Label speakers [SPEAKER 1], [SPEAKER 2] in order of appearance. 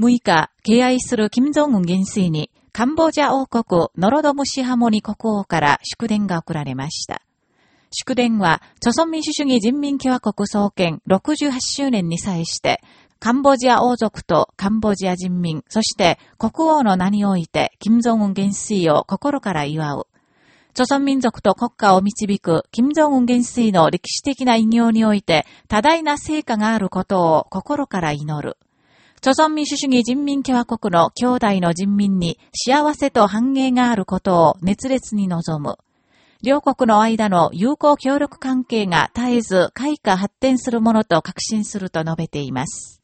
[SPEAKER 1] 6日、敬愛する金正恩元帥に、カンボジア王国ノロドムシハモニ国王から祝電が送られました。祝電は、朝鮮民主主義人民共和国創建68周年に際して、カンボジア王族とカンボジア人民、そして国王の名において、金正恩元帥を心から祝う。朝鮮民族と国家を導く金正恩元帥の歴史的な偉業において多大な成果があることを心から祈る。朝鮮民主主義人民共和国の兄弟の人民に幸せと繁栄があることを熱烈に望む。両国の間の友好協力関係が絶えず開花発展するものと確信すると述べています。